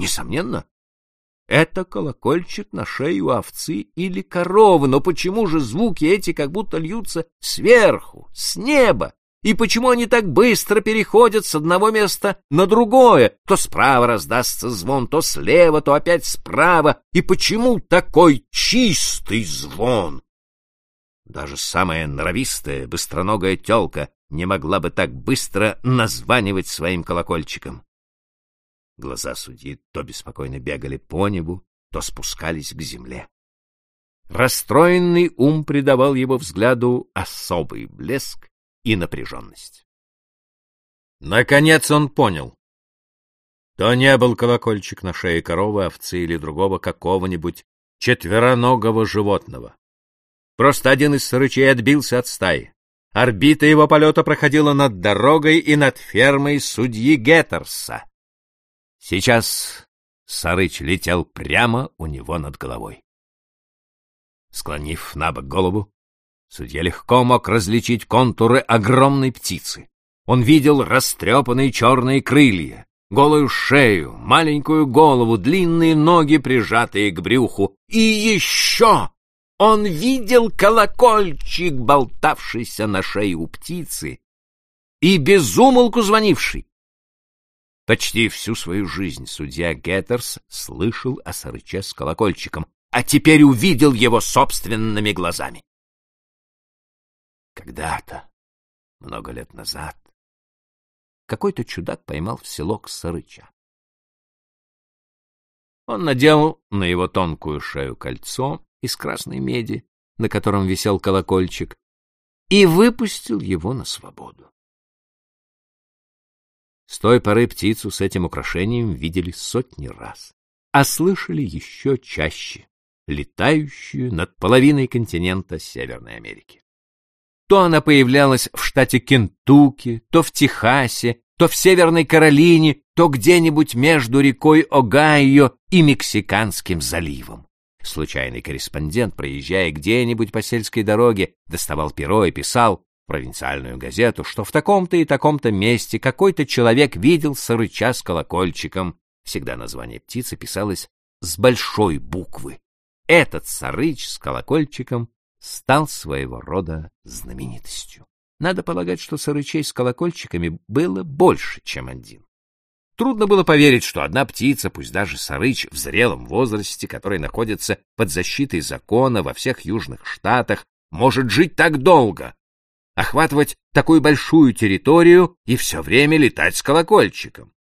Несомненно, это колокольчик на шею овцы или коровы, но почему же звуки эти как будто льются сверху, с неба? И почему они так быстро переходят с одного места на другое? То справа раздастся звон, то слева, то опять справа. И почему такой чистый звон? Даже самая норовистая, быстроногая телка не могла бы так быстро названивать своим колокольчиком. Глаза судьи то беспокойно бегали по небу, то спускались к земле. Расстроенный ум придавал его взгляду особый блеск и напряженность. Наконец он понял. То не был колокольчик на шее коровы, овцы или другого какого-нибудь четвероногого животного. Просто один из сырычей отбился от стаи. Орбита его полета проходила над дорогой и над фермой судьи Геттерса. Сейчас Сарыч летел прямо у него над головой. Склонив на бок голову, судья легко мог различить контуры огромной птицы. Он видел растрепанные черные крылья, голую шею, маленькую голову, длинные ноги, прижатые к брюху. И еще он видел колокольчик, болтавшийся на шее у птицы, и безумолку звонивший. Почти всю свою жизнь судья Геттерс слышал о Сарыче с колокольчиком, а теперь увидел его собственными глазами. Когда-то, много лет назад, какой-то чудак поймал в селок Сарыча. Он надел на его тонкую шею кольцо из красной меди, на котором висел колокольчик, и выпустил его на свободу. С той поры птицу с этим украшением видели сотни раз, а слышали еще чаще, летающую над половиной континента Северной Америки. То она появлялась в штате Кентукки, то в Техасе, то в Северной Каролине, то где-нибудь между рекой Огайо и Мексиканским заливом. Случайный корреспондент, проезжая где-нибудь по сельской дороге, доставал перо и писал провинциальную газету, что в таком-то и таком-то месте какой-то человек видел сырыча с колокольчиком. Всегда название птицы писалось с большой буквы. Этот сарыч с колокольчиком стал своего рода знаменитостью. Надо полагать, что сарычей с колокольчиками было больше, чем один. Трудно было поверить, что одна птица, пусть даже сарыч в зрелом возрасте, который находится под защитой закона во всех южных штатах, может жить так долго, охватывать такую большую территорию и все время летать с колокольчиком.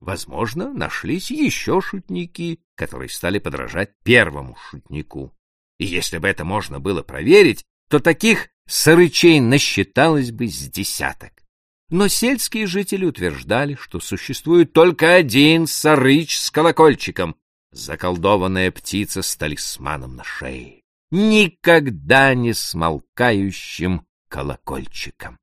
Возможно, нашлись еще шутники, которые стали подражать первому шутнику. И если бы это можно было проверить, то таких сырычей насчиталось бы с десяток. Но сельские жители утверждали, что существует только один сарыч с колокольчиком, заколдованная птица с талисманом на шее, никогда не смолкающим колокольчиком.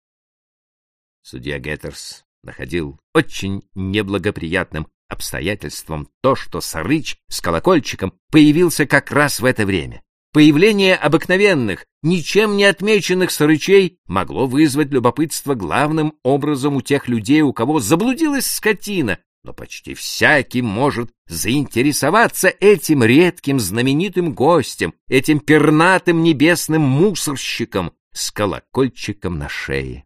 Судья Геттерс находил очень неблагоприятным обстоятельством то, что Сарыч с колокольчиком появился как раз в это время. Появление обыкновенных, ничем не отмеченных сарычей могло вызвать любопытство главным образом у тех людей, у кого заблудилась скотина, но почти всякий может заинтересоваться этим редким знаменитым гостем, этим пернатым небесным мусорщиком, с колокольчиком на шее.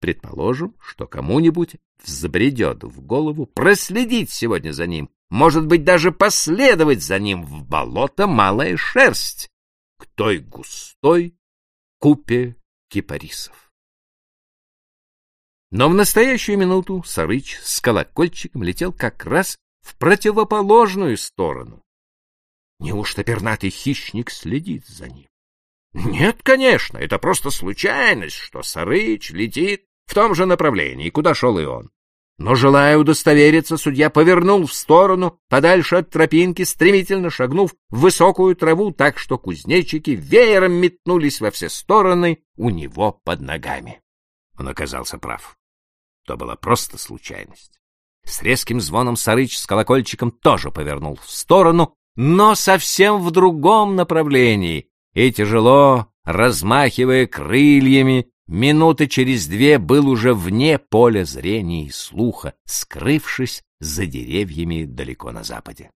Предположим, что кому-нибудь взбредет в голову проследить сегодня за ним, может быть, даже последовать за ним в болото малая шерсть к той густой купе кипарисов. Но в настоящую минуту Сарыч с колокольчиком летел как раз в противоположную сторону. Неужто пернатый хищник следит за ним? Нет, конечно, это просто случайность, что Сарыч летит в том же направлении, куда шел и он. Но, желая удостовериться, судья повернул в сторону, подальше от тропинки, стремительно шагнув в высокую траву, так что кузнечики веером метнулись во все стороны у него под ногами. Он оказался прав. То была просто случайность. С резким звоном Сарыч с колокольчиком тоже повернул в сторону, но совсем в другом направлении, и тяжело, размахивая крыльями, минуты через две был уже вне поля зрения и слуха, скрывшись за деревьями далеко на западе.